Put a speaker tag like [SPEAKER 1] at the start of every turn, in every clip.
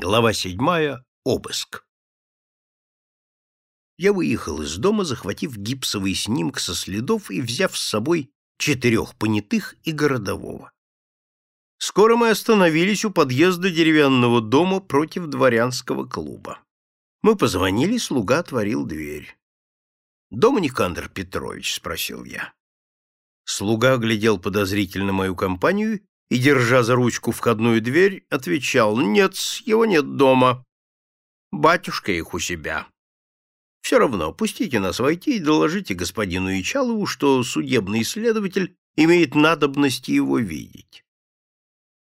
[SPEAKER 1] Глава седьмая. Обыск. Я выехал из дома, захватив гипсовый снимок со следов и взяв с собой четырех понятых и городового. Скоро мы остановились у подъезда деревянного дома против дворянского клуба. Мы позвонили, слуга отворил дверь. «Дома Никандр Петрович?» — спросил я. Слуга оглядел подозрительно мою компанию и, держа за ручку входную дверь, отвечал «Нет, его нет дома. Батюшка их у себя. Все равно, пустите нас войти и доложите господину Ичалову, что судебный следователь имеет надобность его видеть».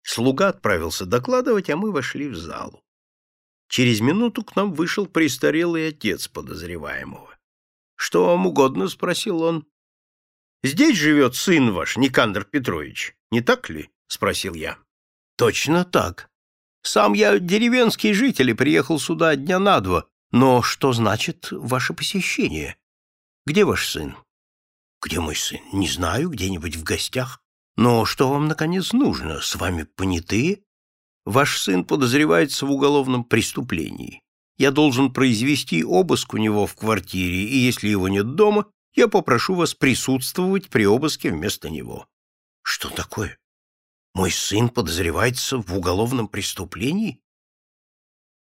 [SPEAKER 1] Слуга отправился докладывать, а мы вошли в залу. Через минуту к нам вышел престарелый отец подозреваемого. «Что вам угодно?» — спросил он. «Здесь живет сын ваш, Никандр Петрович, не так ли?» — спросил я. «Точно так. Сам я деревенский житель и приехал сюда дня на два. Но что значит ваше посещение? Где ваш сын?» «Где мой сын? Не знаю, где-нибудь в гостях. Но что вам, наконец, нужно? С вами понятые? Ваш сын подозревается в уголовном преступлении. Я должен произвести обыск у него в квартире, и если его нет дома, я попрошу вас присутствовать при обыске вместо него». «Что такое?» Мой сын подозревается в уголовном преступлении?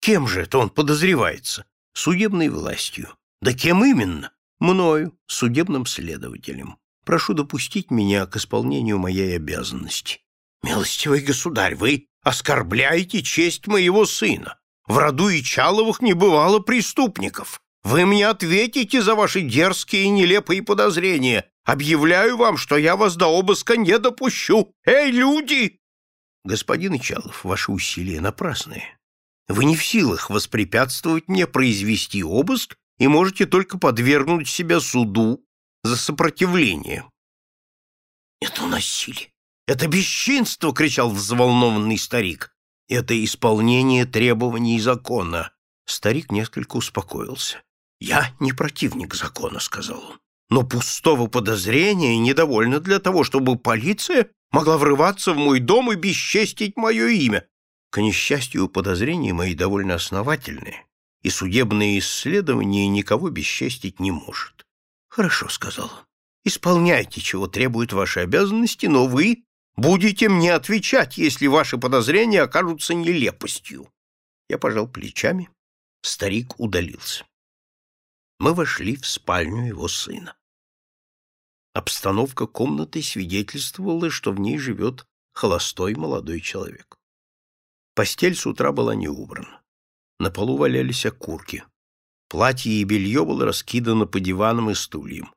[SPEAKER 1] Кем же это он подозревается? Судебной властью. Да кем именно? Мною, судебным следователем. Прошу допустить меня к исполнению моей обязанности. Милостивый государь, вы оскорбляете честь моего сына. В роду Ичаловых не бывало преступников. Вы мне ответите за ваши дерзкие и нелепые подозрения. Объявляю вам, что я вас до обыска не допущу. Эй, люди!» «Господин Ичалов, ваши усилия напрасные. Вы не в силах воспрепятствовать мне произвести обыск и можете только подвергнуть себя суду за сопротивление». «Это насилие! Это бесчинство!» — кричал взволнованный старик. «Это исполнение требований закона». Старик несколько успокоился. «Я не противник закона», — сказал он но пустого подозрения недовольно для того, чтобы полиция могла врываться в мой дом и бесчестить мое имя. К несчастью, подозрения мои довольно основательные, и судебное исследование никого бесчестить не может. — Хорошо, — сказал он. — Исполняйте, чего требуют ваши обязанности, но вы будете мне отвечать, если ваши подозрения окажутся нелепостью. Я пожал плечами. Старик удалился мы вошли в спальню его сына. Обстановка комнаты свидетельствовала, что в ней живет холостой молодой человек. Постель с утра была не убрана. На полу валялись окурки. Платье и белье было раскидано по диванам и стульям.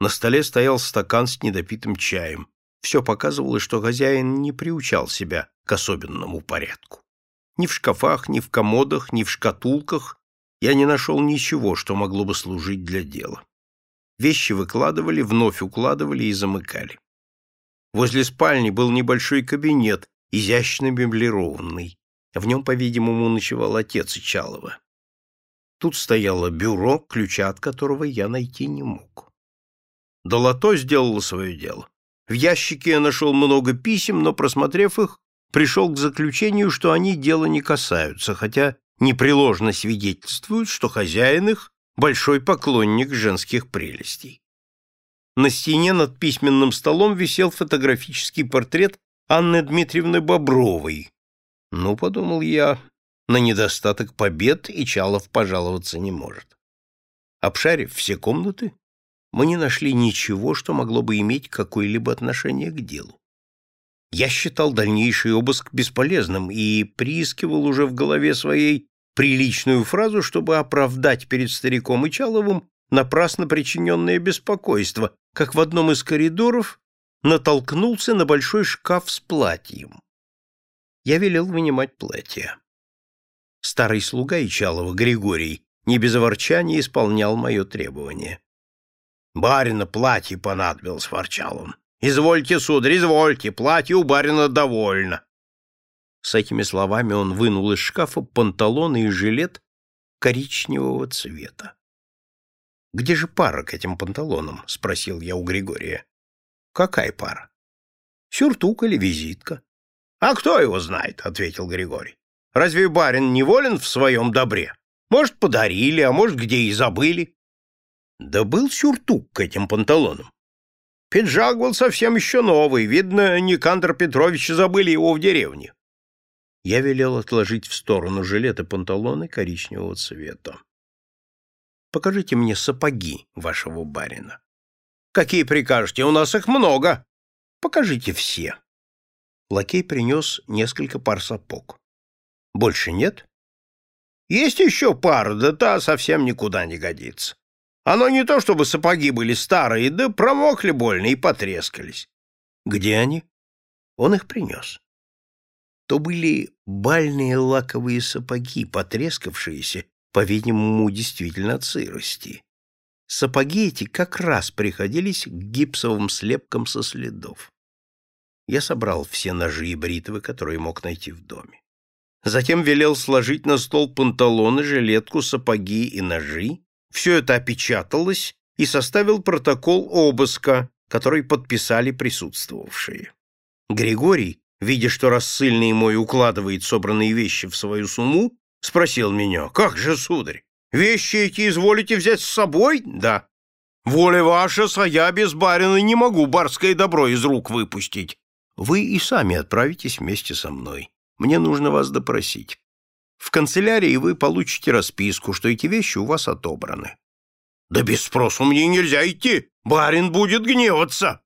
[SPEAKER 1] На столе стоял стакан с недопитым чаем. Все показывало, что хозяин не приучал себя к особенному порядку. Ни в шкафах, ни в комодах, ни в шкатулках я не нашел ничего, что могло бы служить для дела. Вещи выкладывали, вновь укладывали и замыкали. Возле спальни был небольшой кабинет, изящно меблированный. В нем, по-видимому, ночевал отец Ичалова. Тут стояло бюро, ключа от которого я найти не мог. Долото сделало свое дело. В ящике я нашел много писем, но, просмотрев их, пришел к заключению, что они дела не касаются, хотя непреложно свидетельствуют, что хозяин их — большой поклонник женских прелестей. На стене над письменным столом висел фотографический портрет Анны Дмитриевны Бобровой. Ну, подумал я, на недостаток побед и Чалов пожаловаться не может. Обшарив все комнаты, мы не нашли ничего, что могло бы иметь какое-либо отношение к делу. Я считал дальнейший обыск бесполезным и приискивал уже в голове своей приличную фразу, чтобы оправдать перед стариком Ичаловым напрасно причиненное беспокойство, как в одном из коридоров натолкнулся на большой шкаф с платьем. Я велел вынимать платье. Старый слуга Ичалова, Григорий, не без ворчания исполнял мое требование. — Барина платье понадобилось, — ворчал он. — Извольте, сударь, извольте, платье у барина довольно. С этими словами он вынул из шкафа панталоны и жилет коричневого цвета. «Где же пара к этим панталонам?» — спросил я у Григория. «Какая пара?» «Сюртук или визитка?» «А кто его знает?» — ответил Григорий. Разве барин не волен в своем добре? Может, подарили, а может, где и забыли. Да был сюртук к этим панталонам. Пиджак был совсем еще новый. Видно, Никандр Петрович забыли его в деревне. Я велел отложить в сторону жилет и панталоны коричневого цвета. Покажите мне сапоги вашего барина. Какие прикажете? У нас их много. Покажите все. Лакей принес несколько пар сапог. Больше нет? Есть еще пара, да та совсем никуда не годится. Оно не то, чтобы сапоги были старые, да промокли больно и потрескались. Где они? Он их принес. То были бальные лаковые сапоги, потрескавшиеся, по-видимому, действительно от сырости. Сапоги эти как раз приходились к гипсовым слепкам со следов. Я собрал все ножи и бритвы, которые мог найти в доме. Затем велел сложить на стол панталоны, жилетку, сапоги и ножи, все это опечаталось и составил протокол обыска, который подписали присутствовавшие. Григорий, видя, что рассыльный мой укладывает собранные вещи в свою сумму, спросил меня, «Как же, сударь, вещи эти изволите взять с собой?» «Да». «Воля ваша, а без барина не могу барское добро из рук выпустить». «Вы и сами отправитесь вместе со мной. Мне нужно вас допросить. В канцелярии вы получите расписку, что эти вещи у вас отобраны. Да без спросу мне нельзя идти. Барин будет гневаться.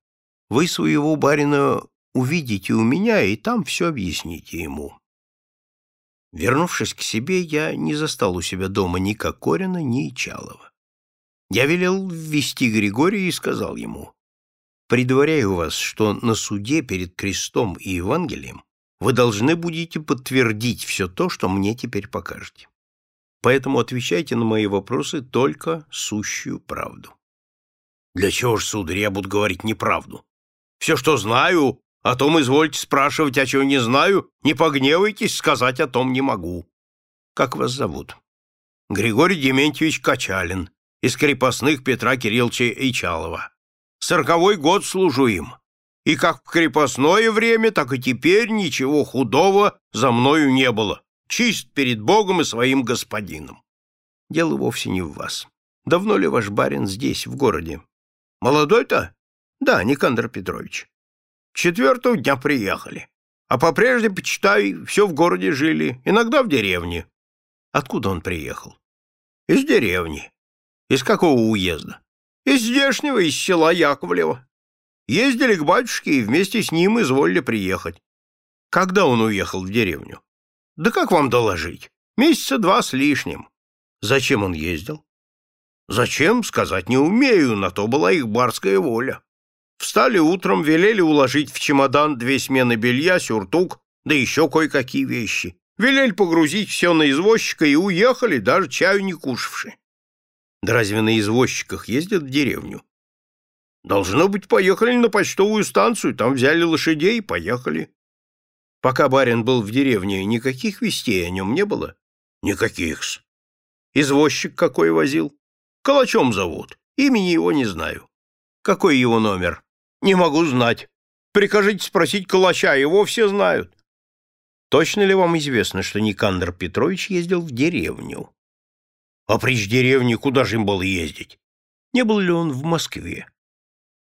[SPEAKER 1] Вы своего барина увидите у меня, и там все объясните ему. Вернувшись к себе, я не застал у себя дома ни Кокорина, ни Ичалова. Я велел ввести Григория и сказал ему, «Предваряю вас, что на суде перед крестом и Евангелием вы должны будете подтвердить все то, что мне теперь покажете. Поэтому отвечайте на мои вопросы только сущую правду. Для чего ж, сударь, я буду говорить неправду? Все, что знаю, о том извольте спрашивать, а чего не знаю, не погневайтесь, сказать о том не могу. Как вас зовут? Григорий Дементьевич Качалин, из крепостных Петра Кирилловича Ичалова. Сороковой год служу им и как в крепостное время, так и теперь ничего худого за мною не было. Чист перед Богом и своим господином. Дело вовсе не в вас. Давно ли ваш барин здесь, в городе? Молодой-то? Да, Никандр Петрович. Четвертого дня приехали. А попрежде, почитай, все в городе жили, иногда в деревне. Откуда он приехал? Из деревни. Из какого уезда? Из здешнего, из села Яковлева. Ездили к батюшке и вместе с ним изволили приехать. Когда он уехал в деревню? Да как вам доложить? Месяца два с лишним. Зачем он ездил? Зачем, сказать не умею, на то была их барская воля. Встали утром, велели уложить в чемодан две смены белья, сюртук, да еще кое-какие вещи. Велели погрузить все на извозчика и уехали, даже чаю не кушавши. Да разве на извозчиках ездят в деревню? Должно быть, поехали на почтовую станцию, там взяли лошадей и поехали. Пока барин был в деревне, никаких вестей о нем не было? Никаких-с. Извозчик какой возил? Калачом зовут. Имени его не знаю. Какой его номер? Не могу знать. Прикажите спросить Калача, его все знают. Точно ли вам известно, что Никандр Петрович ездил в деревню? А прич деревни куда же им было ездить? Не был ли он в Москве?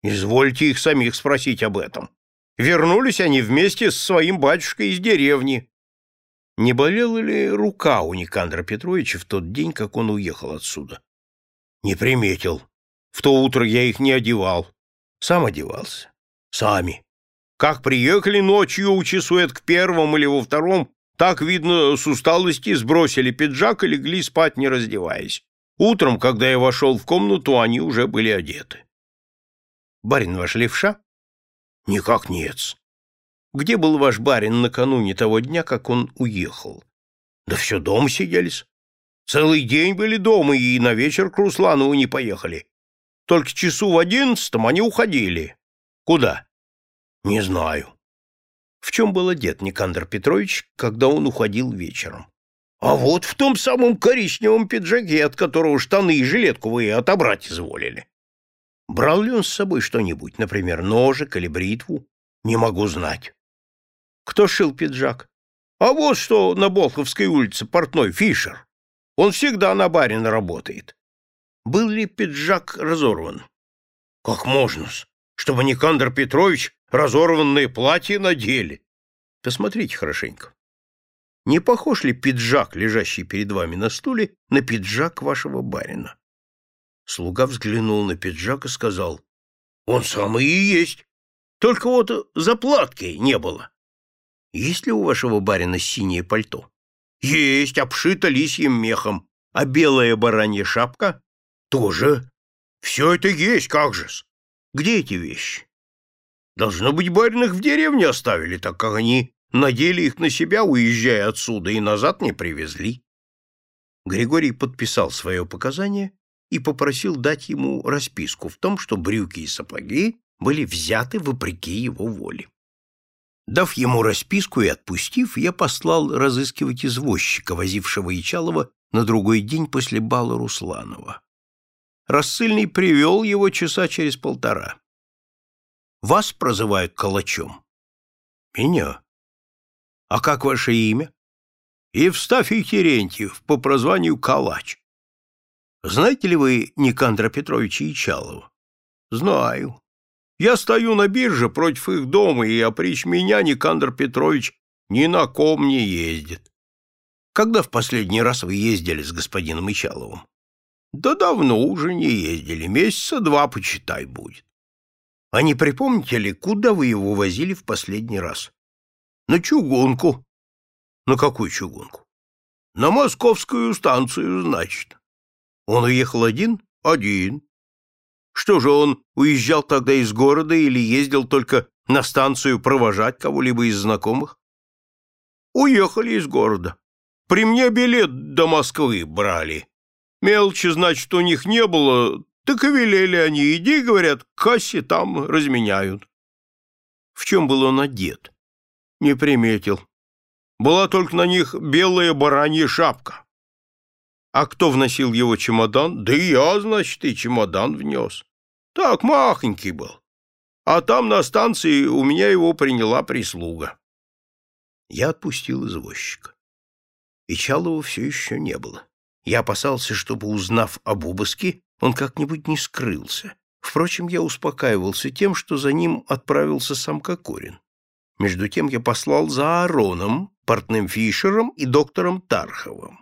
[SPEAKER 1] Извольте их самих спросить об этом. Вернулись они вместе с своим батюшкой из деревни. Не болела ли рука у Никандра Петровича в тот день, как он уехал отсюда? Не приметил. В то утро я их не одевал. Сам одевался. Сами. Как приехали ночью у часует к первому или во втором, так, видно, с усталости сбросили пиджак и легли спать, не раздеваясь. Утром, когда я вошел в комнату, они уже были одеты. Барин ваш левша? Никак нет. Где был ваш барин накануне того дня, как он уехал? Да все дома сиделись. Целый день были дома и на вечер к Русланову не поехали. Только часу в одиннадцатом они уходили. Куда? Не знаю. В чем был одет Никандр Петрович, когда он уходил вечером? А вот в том самом коричневом пиджаке, от которого штаны и жилетку вы отобрать изволили. Брал ли он с собой что-нибудь, например, ножик или бритву? Не могу знать. Кто шил пиджак? А вот что на Болховской улице портной Фишер. Он всегда на барина работает. Был ли пиджак разорван? Как можно-с? Чтобы Никандр Петрович разорванное платье надели. Посмотрите хорошенько. Не похож ли пиджак, лежащий перед вами на стуле, на пиджак вашего барина? Слуга взглянул на пиджак и сказал, «Он самый и есть, только вот заплатки не было». «Есть ли у вашего барина синее пальто?» «Есть, обшито лисьим мехом. А белая баранья шапка?» «Тоже. Все это есть, как же-с. Где эти вещи?» «Должно быть, барин их в деревне оставили, так как они надели их на себя, уезжая отсюда, и назад не привезли». Григорий подписал свое показание и попросил дать ему расписку в том, что брюки и сапоги были взяты вопреки его воле. Дав ему расписку и отпустив, я послал разыскивать извозчика, возившего Ичалова на другой день после бала Русланова. Рассыльный привел его часа через полтора. «Вас прозывают калачом?» «Меня». «А как ваше имя?» «Евстафий Терентьев, по прозванию Калач». «Знаете ли вы Никандра Петровича Ичалова?» «Знаю. Я стою на бирже против их дома, и опричь меня Никандр Петрович ни на ком не ездит. Когда в последний раз вы ездили с господином Ичаловым? Да давно уже не ездили, месяца два, почитай, будет. А не припомните ли, куда вы его возили в последний раз? На чугунку. На какую чугунку? На московскую станцию, значит. Он уехал один? Один. Что же, он уезжал тогда из города или ездил только на станцию провожать кого-либо из знакомых? Уехали из города. При мне билет до Москвы брали. Мелочи, значит, у них не было, так и велели они. Иди, говорят, к кассе там разменяют. В чем был он одет? Не приметил. Была только на них белая баранья шапка. А кто вносил его чемодан? Да я, значит, и чемодан внес. Так, махонький был. А там на станции у меня его приняла прислуга. Я отпустил извозчика. И Чалова все еще не было. Я опасался, чтобы, узнав об обыске, он как-нибудь не скрылся. Впрочем, я успокаивался тем, что за ним отправился сам Кокорин. Между тем я послал за Аароном, портным Фишером и доктором Тарховым.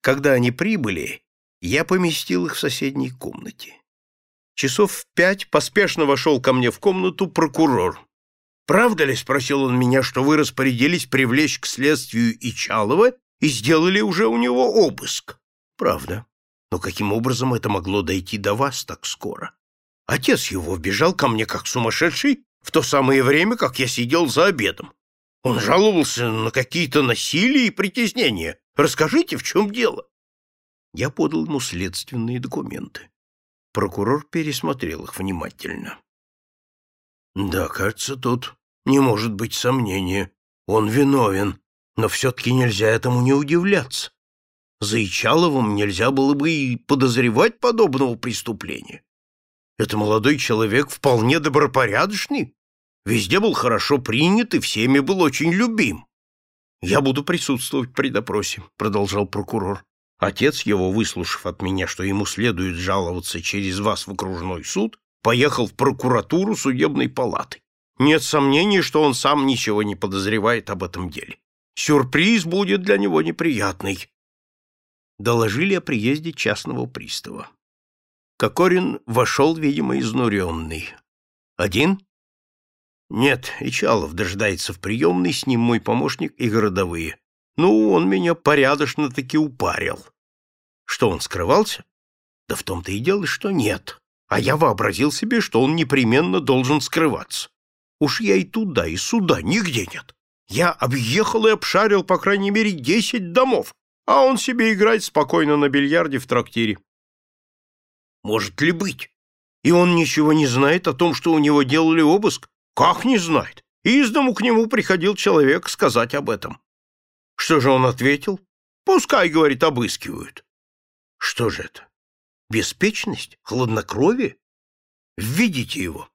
[SPEAKER 1] Когда они прибыли, я поместил их в соседней комнате. Часов в пять поспешно вошел ко мне в комнату прокурор. «Правда ли, — спросил он меня, — что вы распорядились привлечь к следствию Ичалова и сделали уже у него обыск?» «Правда. Но каким образом это могло дойти до вас так скоро? Отец его вбежал ко мне как сумасшедший в то самое время, как я сидел за обедом. Он жаловался на какие-то насилия и притеснения. Расскажите, в чем дело?» Я подал ему следственные документы. Прокурор пересмотрел их внимательно. «Да, кажется, тут не может быть сомнения. Он виновен, но все-таки нельзя этому не удивляться. За Ичаловым нельзя было бы и подозревать подобного преступления. Это молодой человек вполне добропорядочный, везде был хорошо принят и всеми был очень любим. «Я буду присутствовать при допросе», — продолжал прокурор. Отец его, выслушав от меня, что ему следует жаловаться через вас в окружной суд, поехал в прокуратуру судебной палаты. Нет сомнений, что он сам ничего не подозревает об этом деле. Сюрприз будет для него неприятный. Доложили о приезде частного пристава. Кокорин вошел, видимо, изнуренный. Один? Нет, Ичалов дожидается в приемной, с ним мой помощник и городовые. Ну, он меня порядочно-таки упарил. Что, он скрывался? Да в том-то и дело, что нет. А я вообразил себе, что он непременно должен скрываться. Уж я и туда, и сюда, нигде нет. Я объехал и обшарил, по крайней мере, десять домов, а он себе играет спокойно на бильярде в трактире. Может ли быть? И он ничего не знает о том, что у него делали обыск? Как не знает? Из дому к нему приходил человек сказать об этом. Что же он ответил? Пускай, говорит, обыскивают. Что же это? Беспечность? Хладнокровие? Введите его.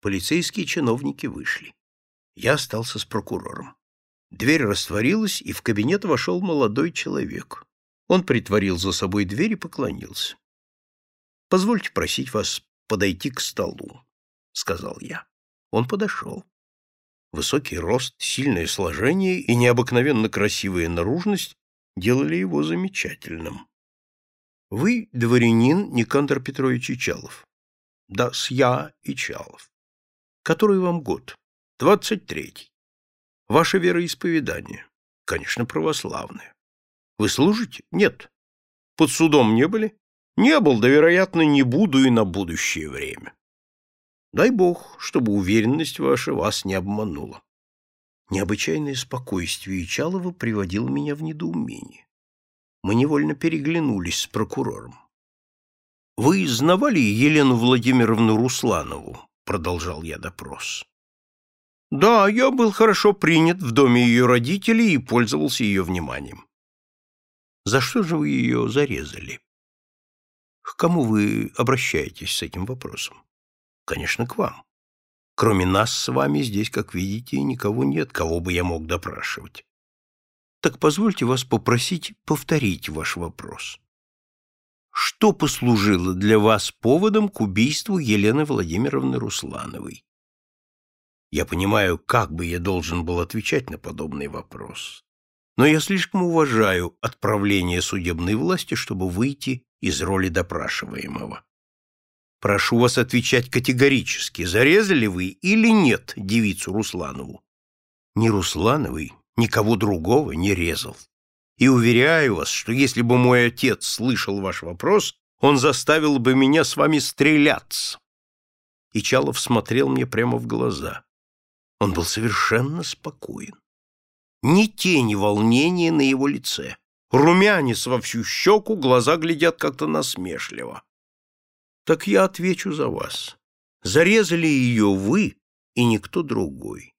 [SPEAKER 1] Полицейские чиновники вышли. Я остался с прокурором. Дверь растворилась, и в кабинет вошел молодой человек. Он притворил за собой дверь и поклонился. «Позвольте просить вас подойти к столу», — сказал я. Он подошел. Высокий рост, сильное сложение и необыкновенно красивая наружность делали его замечательным. «Вы дворянин Никандр Петрович Ичалов?» «Да, с я Ичалов». «Который вам год?» «Двадцать третий». «Ваше вероисповедание?» «Конечно, православное». «Вы служите?» «Нет». «Под судом не были?» «Не был, да, вероятно, не буду и на будущее время». Дай бог, чтобы уверенность ваша вас не обманула. Необычайное спокойствие Ичалова приводило меня в недоумение. Мы невольно переглянулись с прокурором. — Вы знавали Елену Владимировну Русланову? — продолжал я допрос. — Да, я был хорошо принят в доме ее родителей и пользовался ее вниманием. — За что же вы ее зарезали? — К кому вы обращаетесь с этим вопросом? Конечно, к вам. Кроме нас с вами здесь, как видите, никого нет, кого бы я мог допрашивать. Так позвольте вас попросить повторить ваш вопрос. Что послужило для вас поводом к убийству Елены Владимировны Руслановой? Я понимаю, как бы я должен был отвечать на подобный вопрос. Но я слишком уважаю отправление судебной власти, чтобы выйти из роли допрашиваемого. Прошу вас отвечать категорически, зарезали вы или нет девицу Русланову? Ни Руслановой, никого другого не резал. И уверяю вас, что если бы мой отец слышал ваш вопрос, он заставил бы меня с вами стреляться. И Чалов смотрел мне прямо в глаза. Он был совершенно спокоен. Ни тени волнения на его лице. Румянец во всю щеку, глаза глядят как-то насмешливо. Так я отвечу за вас. Зарезали ее вы и никто другой.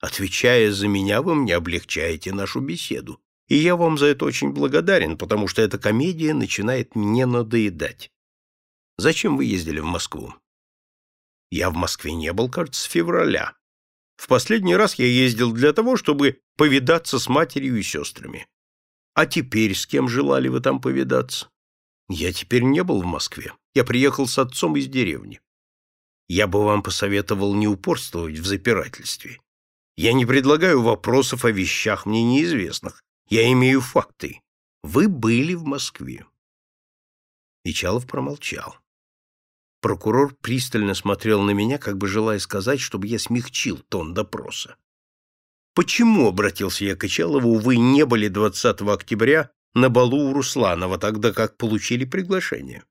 [SPEAKER 1] Отвечая за меня, вы мне облегчаете нашу беседу, и я вам за это очень благодарен, потому что эта комедия начинает мне надоедать. Зачем вы ездили в Москву? Я в Москве не был, кажется, с февраля. В последний раз я ездил для того, чтобы повидаться с матерью и сестрами. А теперь с кем желали вы там повидаться? Я теперь не был в Москве. Я приехал с отцом из деревни. Я бы вам посоветовал не упорствовать в запирательстве. Я не предлагаю вопросов о вещах мне неизвестных. Я имею факты. Вы были в Москве. Ичалов промолчал. Прокурор пристально смотрел на меня, как бы желая сказать, чтобы я смягчил тон допроса. «Почему, — обратился я к Ичалову, — вы не были 20 октября на балу у Русланова, тогда как получили приглашение.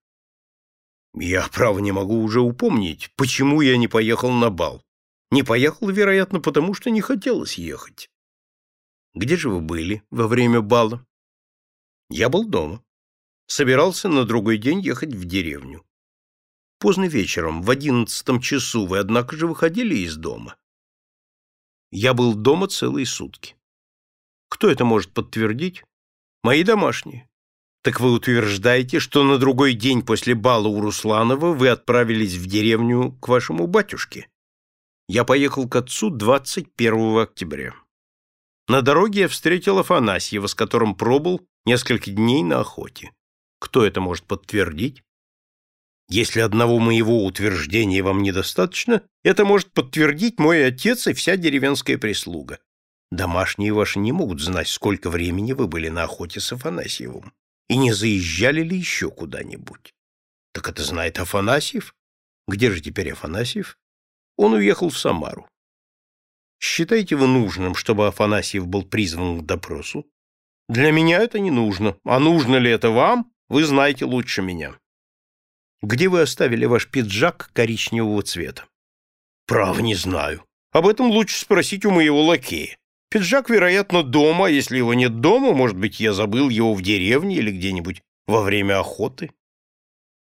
[SPEAKER 1] Я, право, не могу уже упомнить, почему я не поехал на бал. Не поехал, вероятно, потому что не хотелось ехать. Где же вы были во время бала? Я был дома. Собирался на другой день ехать в деревню. Поздно вечером, в одиннадцатом часу, вы, однако же, выходили из дома. Я был дома целые сутки. Кто это может подтвердить? Мои домашние. Так вы утверждаете, что на другой день после бала у Русланова вы отправились в деревню к вашему батюшке? Я поехал к отцу 21 октября. На дороге я встретил Афанасьева, с которым пробыл несколько дней на охоте. Кто это может подтвердить? Если одного моего утверждения вам недостаточно, это может подтвердить мой отец и вся деревенская прислуга. Домашние ваши не могут знать, сколько времени вы были на охоте с Афанасьевым, и не заезжали ли еще куда-нибудь. Так это знает Афанасьев? Где же теперь Афанасьев? Он уехал в Самару. Считаете вы нужным, чтобы Афанасьев был призван к допросу? Для меня это не нужно. А нужно ли это вам, вы знаете лучше меня. Где вы оставили ваш пиджак коричневого цвета? Право не знаю. Об этом лучше спросить у моего лакея. Пиджак, вероятно, дома, а если его нет дома, может быть, я забыл его в деревне или где-нибудь во время охоты.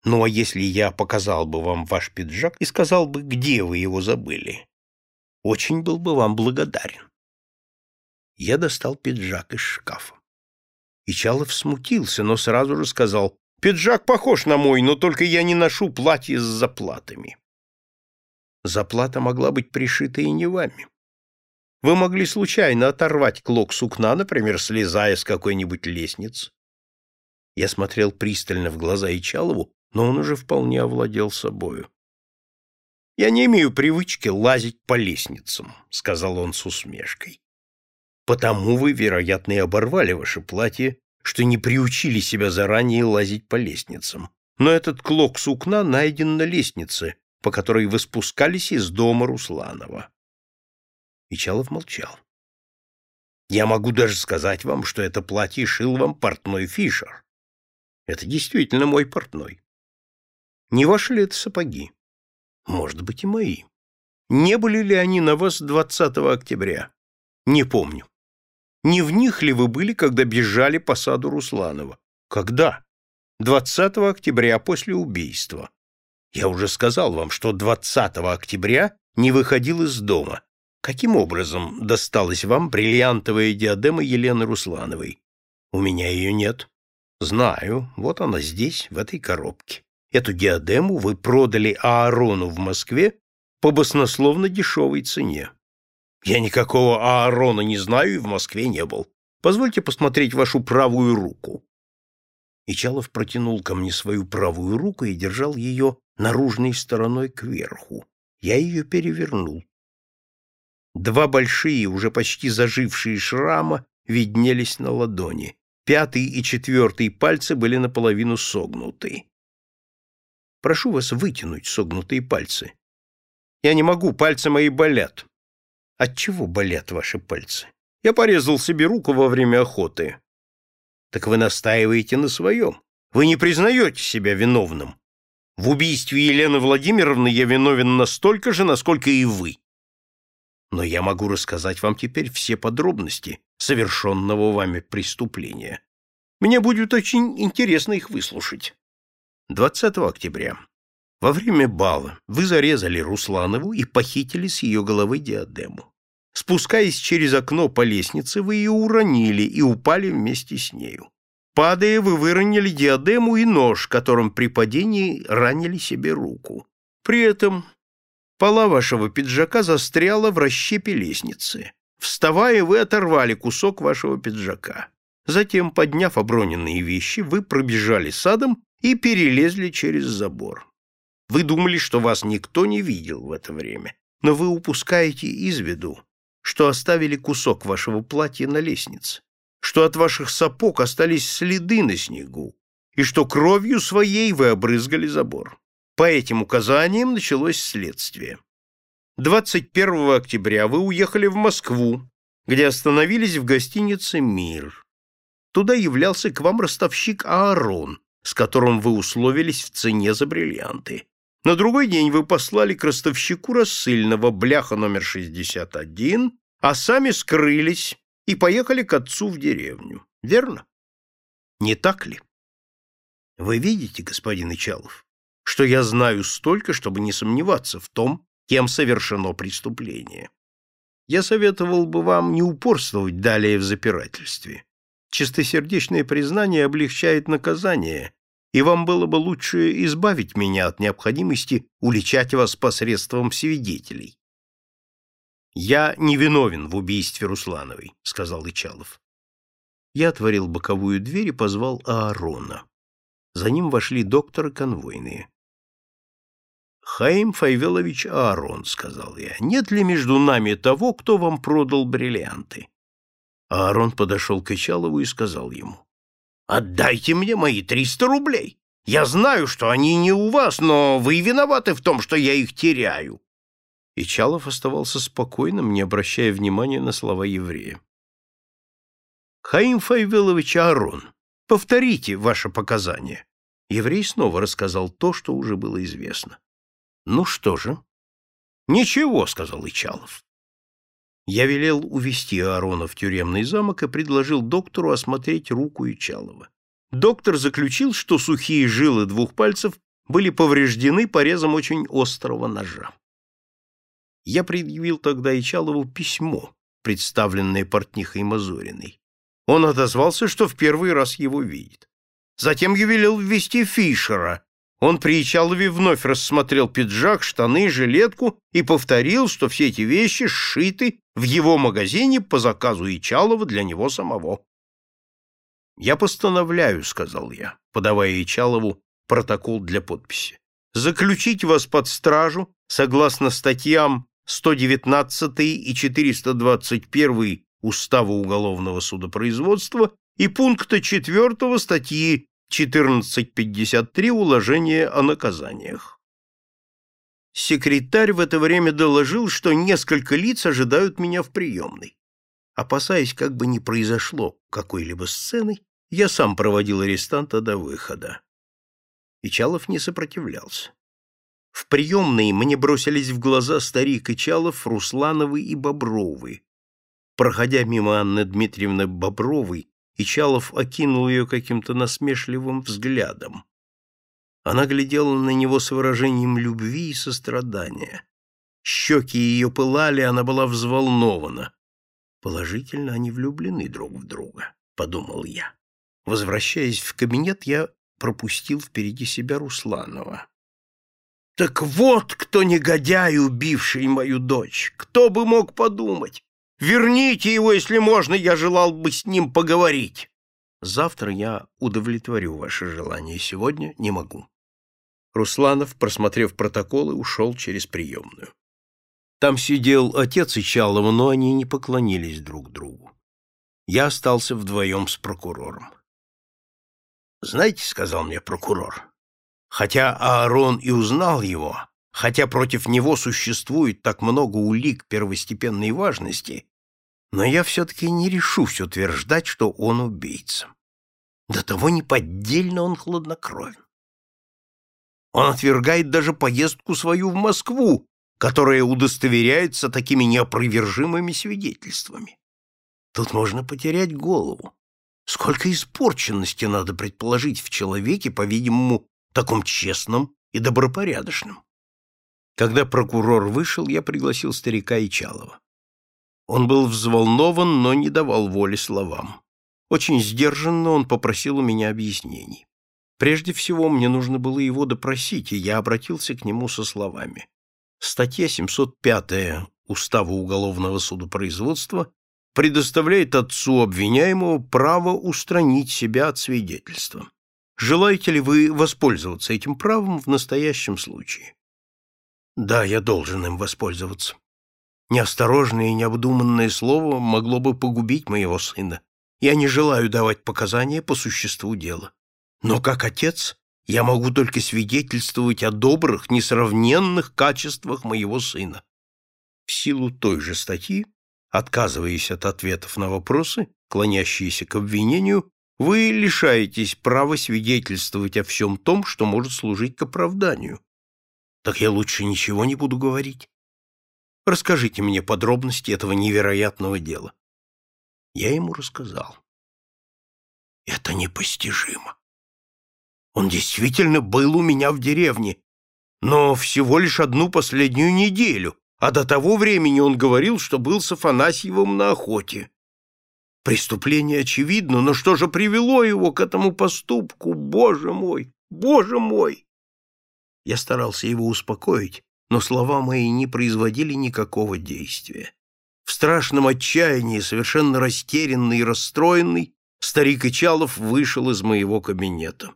[SPEAKER 1] Ну, а если я показал бы вам ваш пиджак и сказал бы, где вы его забыли? Очень был бы вам благодарен. Я достал пиджак из шкафа. Ичалов смутился, но сразу же сказал, «Пиджак похож на мой, но только я не ношу платье с заплатами». Заплата могла быть пришита и не вами. Вы могли случайно оторвать клок сукна, например, слезая с какой-нибудь лестницы. Я смотрел пристально в глаза Ичалову, но он уже вполне овладел собою. «Я не имею привычки лазить по лестницам», — сказал он с усмешкой. «Потому вы, вероятно, и оборвали ваше платье, что не приучили себя заранее лазить по лестницам. Но этот клок сукна найден на лестнице, по которой вы спускались из дома Русланова». Ичалов молчал. «Я могу даже сказать вам, что это платье шил вам портной Фишер. Это действительно мой портной. Не ваши ли это сапоги? Может быть, и мои. Не были ли они на вас 20 октября? Не помню. Не в них ли вы были, когда бежали по саду Русланова? Когда? 20 октября после убийства. Я уже сказал вам, что 20 октября не выходил из дома. Каким образом досталась вам бриллиантовая диадема Елены Руслановой? У меня ее нет. Знаю, вот она здесь, в этой коробке. Эту диадему вы продали Аарону в Москве по баснословно дешевой цене. Я никакого Аарона не знаю и в Москве не был. Позвольте посмотреть вашу правую руку. Ичалов протянул ко мне свою правую руку и держал ее наружной стороной кверху. Я ее перевернул. Два большие, уже почти зажившие шрама виднелись на ладони. Пятый и четвертый пальцы были наполовину согнуты. Прошу вас вытянуть согнутые пальцы. Я не могу, пальцы мои болят. От чего болят ваши пальцы? Я порезал себе руку во время охоты. Так вы настаиваете на своем. Вы не признаете себя виновным. В убийстве Елены Владимировны я виновен настолько же, насколько и вы. Но я могу рассказать вам теперь все подробности совершенного вами преступления. Мне будет очень интересно их выслушать. 20 октября. Во время бала вы зарезали Русланову и похитили с ее головы диадему. Спускаясь через окно по лестнице, вы ее уронили и упали вместе с нею. Падая, вы выронили диадему и нож, которым при падении ранили себе руку. При этом пола вашего пиджака застряла в расщепе лестницы. Вставая, вы оторвали кусок вашего пиджака. Затем, подняв оброненные вещи, вы пробежали садом и перелезли через забор. Вы думали, что вас никто не видел в это время, но вы упускаете из виду, что оставили кусок вашего платья на лестнице, что от ваших сапог остались следы на снегу, и что кровью своей вы обрызгали забор. По этим указаниям началось следствие. 21 октября вы уехали в Москву, где остановились в гостинице «Мир». Туда являлся к вам ростовщик Аарон, с которым вы условились в цене за бриллианты. На другой день вы послали к рассыльного бляха номер 61, а сами скрылись и поехали к отцу в деревню. Верно? Не так ли? Вы видите, господин Ичалов, что я знаю столько, чтобы не сомневаться в том, кем совершено преступление. Я советовал бы вам не упорствовать далее в запирательстве. Чистосердечное признание облегчает наказание, и вам было бы лучше избавить меня от необходимости уличать вас посредством свидетелей. «Я не виновен в убийстве Руслановой», — сказал Ичалов. Я отворил боковую дверь и позвал Аарона. За ним вошли доктор и конвойные. «Хаим Файвелович Аарон», — сказал я, — «нет ли между нами того, кто вам продал бриллианты?» Аарон подошел к Ичалову и сказал ему, Отдайте мне мои триста рублей. Я знаю, что они не у вас, но вы виноваты в том, что я их теряю. И Чалов оставался спокойным, не обращая внимания на слова еврея. Хаим Файвелович Аарон, повторите ваше показание. Еврей снова рассказал то, что уже было известно. Ну что же? Ничего, сказал Ичалов. Я велел увести Аарона в тюремный замок и предложил доктору осмотреть руку Ичалова. Доктор заключил, что сухие жилы двух пальцев были повреждены порезом очень острого ножа. Я предъявил тогда Ичалову письмо, представленное портнихой Мазуриной. Он отозвался, что в первый раз его видит. Затем я велел ввести Фишера. Он при Ичалове вновь рассмотрел пиджак, штаны, жилетку и повторил, что все эти вещи сшиты в его магазине по заказу Ичалова для него самого. «Я постановляю», — сказал я, подавая Ичалову протокол для подписи, «заключить вас под стражу согласно статьям 119 и 421 Устава уголовного судопроизводства и пункта 4 статьи 1453 Уложения о наказаниях. Секретарь в это время доложил, что несколько лиц ожидают меня в приемной. Опасаясь, как бы не произошло какой-либо сцены, я сам проводил арестанта до выхода. Ичалов не сопротивлялся. В приемной мне бросились в глаза старик Ичалов, Руслановы и Бобровы. Проходя мимо Анны Дмитриевны Бобровой, Ичалов окинул ее каким-то насмешливым взглядом. Она глядела на него с выражением любви и сострадания. Щеки ее пылали, она была взволнована. Положительно, они влюблены друг в друга, — подумал я. Возвращаясь в кабинет, я пропустил впереди себя Русланова. «Так вот кто негодяй, убивший мою дочь! Кто бы мог подумать! Верните его, если можно, я желал бы с ним поговорить!» «Завтра я удовлетворю ваше желание, сегодня не могу». Русланов, просмотрев протоколы, ушел через приемную. Там сидел отец и Чалова, но они не поклонились друг другу. Я остался вдвоем с прокурором. «Знаете, — сказал мне прокурор, — хотя Аарон и узнал его, хотя против него существует так много улик первостепенной важности, но я все-таки не решусь утверждать, что он убийца. До того неподдельно он хладнокровен. Он отвергает даже поездку свою в Москву, которая удостоверяется такими неопровержимыми свидетельствами. Тут можно потерять голову. Сколько испорченности надо предположить в человеке, по-видимому, таком честном и добропорядочном. Когда прокурор вышел, я пригласил старика Ичалова. Он был взволнован, но не давал воли словам. Очень сдержанно он попросил у меня объяснений. Прежде всего, мне нужно было его допросить, и я обратился к нему со словами. Статья 705 Устава уголовного судопроизводства предоставляет отцу обвиняемого право устранить себя от свидетельства. Желаете ли вы воспользоваться этим правом в настоящем случае? Да, я должен им воспользоваться. Неосторожное и необдуманное слово могло бы погубить моего сына. Я не желаю давать показания по существу дела. Но как отец я могу только свидетельствовать о добрых, несравненных качествах моего сына. В силу той же статьи, отказываясь от ответов на вопросы, клонящиеся к обвинению, вы лишаетесь права свидетельствовать о всем том, что может служить к оправданию. Так я лучше ничего не буду говорить. Расскажите мне подробности этого невероятного дела. Я ему рассказал. Это непостижимо. Он действительно был у меня в деревне, но всего лишь одну последнюю неделю, а до того времени он говорил, что был с Афанасьевым на охоте. Преступление очевидно, но что же привело его к этому поступку? Боже мой! Боже мой! Я старался его успокоить, но слова мои не производили никакого действия. В страшном отчаянии, совершенно растерянный и расстроенный, старик Ичалов вышел из моего кабинета.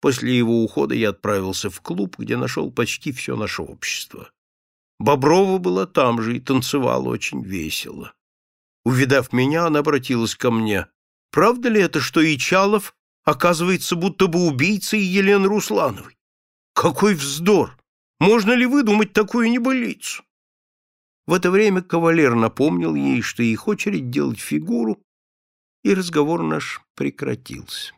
[SPEAKER 1] После его ухода я отправился в клуб, где нашел почти все наше общество. Боброва была там же и танцевала очень весело. Увидав меня, она обратилась ко мне. «Правда ли это, что Ичалов оказывается будто бы убийцей Елены Руслановой? Какой вздор! Можно ли выдумать такую небылицу?» В это время кавалер напомнил ей, что их очередь делать фигуру, и разговор наш прекратился.